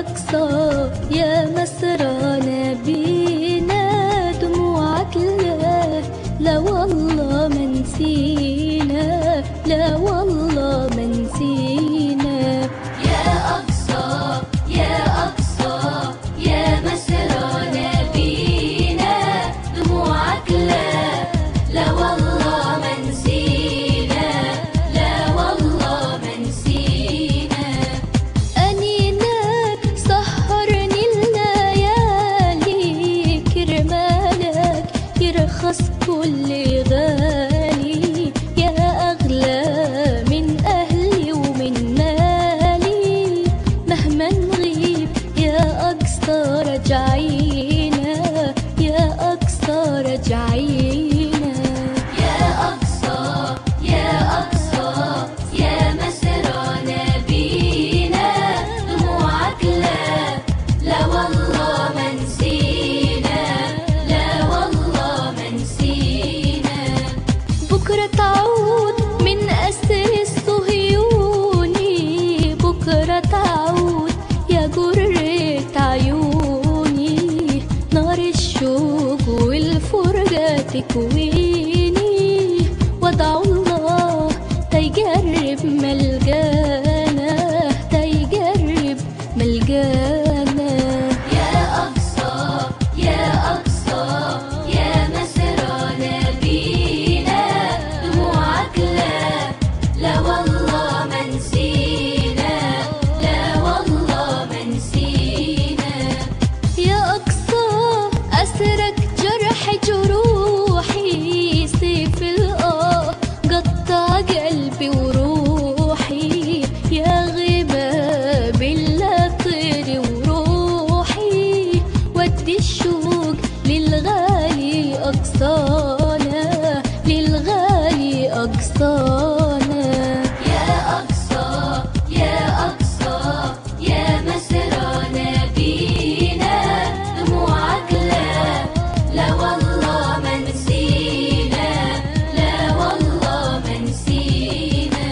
أقصى يا مسرى نبينا دموعك لا لا والله ما نسينا لا والله أقصى رجعينا يا أقصى رجعينا يا أقصى يا أقصى يا مسرى نبينا. دموعك لا لا والله ما نسينا لا والله ما نسينا بكرة تعود من أسر الشوق والفرجة تكويني أقصانا يا أقصى يا أقصى يا مسرى نبينا دموعك لا لا والله ما نسينا لا والله ما نسينا.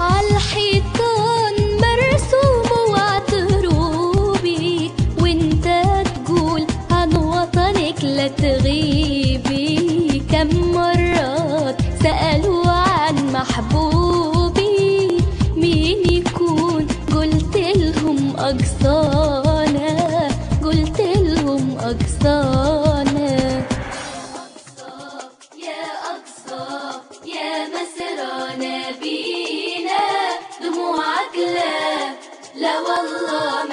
عالحيطان مرسوم وعطروبي وانت تقول عن وطنك لا تغيبي محبوبي مين يكون؟ قلت لهم أقصانا قلت لهم أقصانا يا أقصى يا مسرى نبينا دموعك لا لا والله